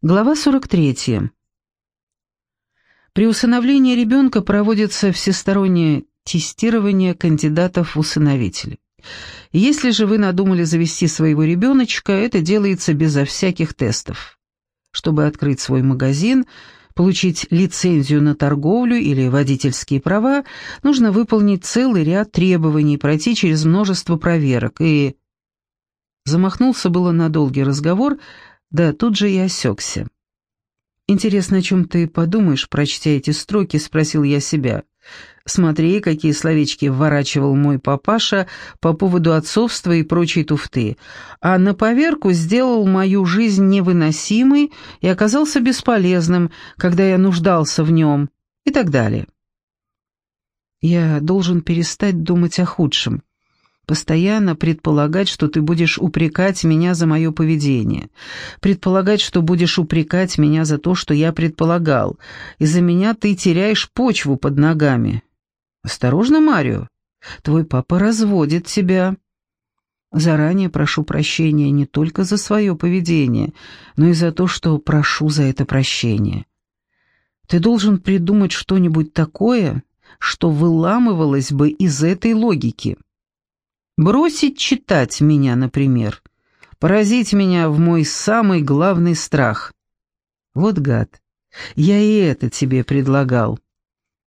Глава 43. При усыновлении ребенка проводится всестороннее тестирование кандидатов в усыновители. Если же вы надумали завести своего ребеночка, это делается безо всяких тестов. Чтобы открыть свой магазин, получить лицензию на торговлю или водительские права, нужно выполнить целый ряд требований, пройти через множество проверок и... Замахнулся было на долгий разговор, да тут же и осекся. «Интересно, о чем ты подумаешь, прочтя эти строки?» — спросил я себя. «Смотри, какие словечки вворачивал мой папаша по поводу отцовства и прочей туфты. А на поверку сделал мою жизнь невыносимой и оказался бесполезным, когда я нуждался в нем» и так далее. Я должен перестать думать о худшем постоянно предполагать, что ты будешь упрекать меня за мое поведение, предполагать, что будешь упрекать меня за то, что я предполагал. Из-за меня ты теряешь почву под ногами. Осторожно, Марио, твой папа разводит тебя. Заранее прошу прощения не только за свое поведение, но и за то, что прошу за это прощение. Ты должен придумать что-нибудь такое, что выламывалось бы из этой логики. Бросить читать меня, например. Поразить меня в мой самый главный страх. Вот гад. Я и это тебе предлагал.